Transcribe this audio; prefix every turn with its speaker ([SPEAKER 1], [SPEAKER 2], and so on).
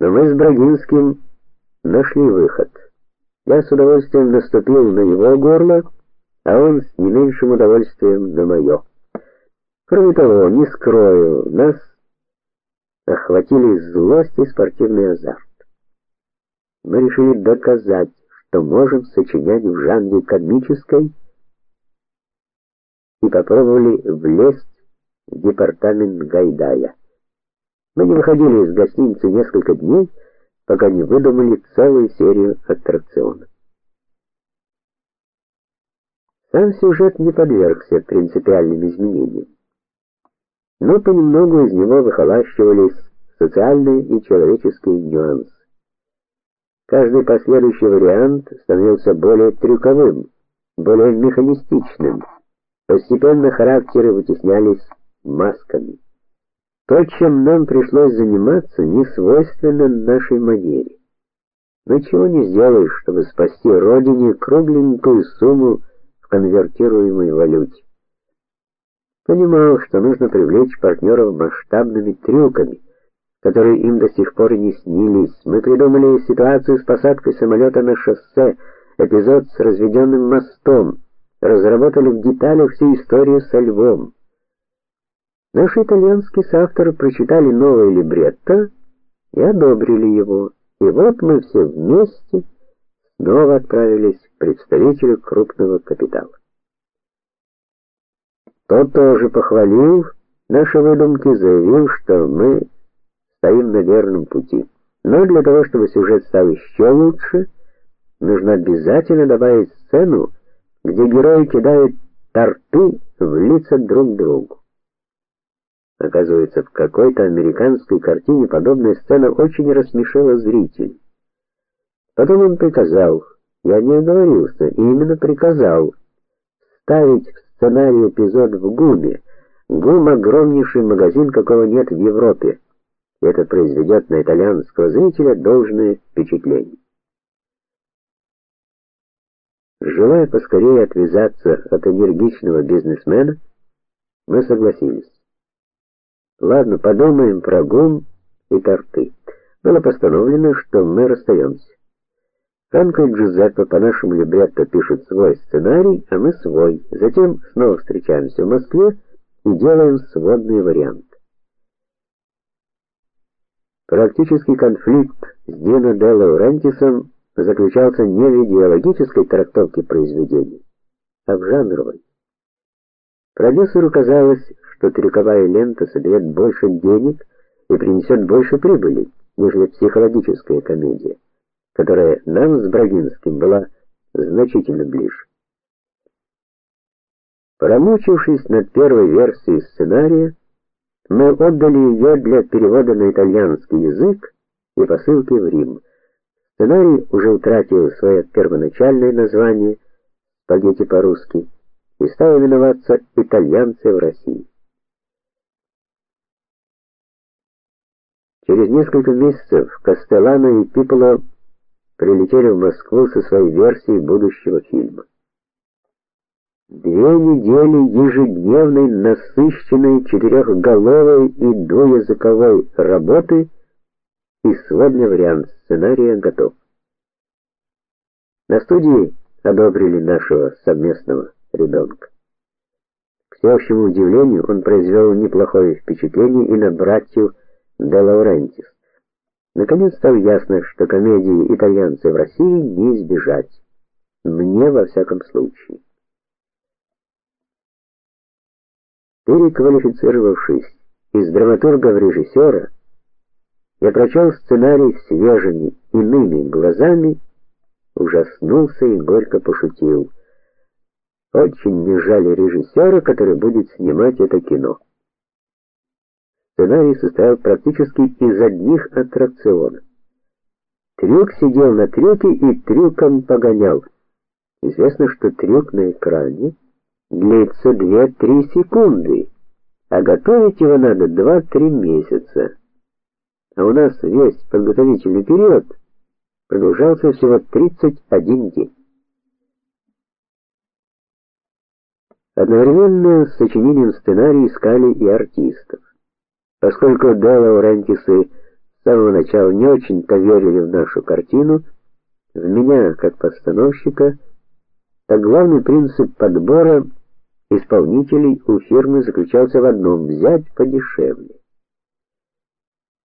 [SPEAKER 1] Но мы с Брагинским нашли выход. Я с удовольствием наступил на его горло, а он с не меньшим удовольствием на мое. Кроме того, не скрою, нас охватили злость и спортивный азарт. Мы решили доказать, что можем сочинять в жанре комической и попробовали влезть в департамент Гайдая. Мы не выходили из гостиницы несколько дней, пока не выдумали целую серию аттракционов. Сам сюжет не подвергся принципиальным изменениям. Но понемногу из него выхолащивались социальные и человеческие нюансы. Каждый последующий вариант становился более трюковым, более механистичным. Постепенно характеры вытеснялись масками. То, чем нам пришлось заниматься, не свойственно нашей манере. Но чего не сделаешь, чтобы спасти родине кругленькую сумму в конвертируемой валюте. Понимал, что нужно привлечь партнеров масштабными трюками, которые им до сих пор не снились. Мы придумали ситуацию с посадкой самолета на шоссе, эпизод с разведенным мостом, разработали в деталях всю историю со львом. Наши итальянские соавторы прочитали новое либретто и одобрили его. И вот мы все вместе снова отправились к представителю крупного капитала. Тот тоже похвалил наши выдумки, заявил, что мы стоим на верном пути. Но для того, чтобы сюжет стал еще лучше, нужно обязательно добавить сцену, где герои кидают торты в лица друг другу. Оказывается, в какой-то американской картине подобная сцена очень рассмешила зрителей. Потом он приказал, я не оговорился, именно приказал ставить в сценарий эпизод в ГУМе. ГУМ огромнейший магазин, какого нет в Европе. Это произведет на итальянского зрителя должное впечатление. Желая поскорее отвязаться от энергичного бизнесмена, мы согласились. Ладно, подумаем про ГУМ и торты. Было постановлено, что мы расстаемся. Франко и Джузеппе по нашему либретто пишут свой сценарий, а мы свой. Затем снова встречаемся в Москве и делаем сводный вариант. Практический конфликт с Дино де Лаурентисом заключался не в идеологической трактовке произведения, а в жанровой. Продюсеру казалось, что трюковая лента соберет больше денег и принесет больше прибыли, нежели психологическая комедия которая нам с Брагинским была значительно ближе. Промучившись над первой версией сценария, мы отдали ее для перевода на итальянский язык и посылки в Рим. Сценарий уже утратил свое первоначальное название «Спагетти по-русски» и стал именоваться «Итальянцы в России». Через несколько месяцев Кастеллано и Пиполо прилетели в Москву со своей версией будущего фильма. Две недели ежедневной насыщенной четырехголовой и двуязыковой работы и сводный вариант сценария готов. На студии одобрили нашего совместного ребенка. К всеобщему удивлению, он произвел неплохое впечатление и на братьев де Лаурентис. Наконец стало ясно, что комедии итальянцы в России не избежать. Мне во всяком случае. Переквалифицировавшись из драматурга в режиссера, я прочел сценарий свежими, иными глазами, ужаснулся и горько пошутил. Очень не жаль режиссера, который будет снимать это кино. Сценарий состоял практически из одних аттракционов. Трюк сидел на трюке и трюком погонял. Известно, что трюк на экране длится 2-3 секунды, а готовить его надо 2-3 месяца. А у нас весь подготовительный период продолжался всего 31 день. Одновременно с сочинением сценария искали и артистов. Поскольку Де Лаурентисы с самого начала не очень поверили в нашу картину, в меня как постановщика, так главный принцип подбора исполнителей у фирмы заключался в одном взять подешевле.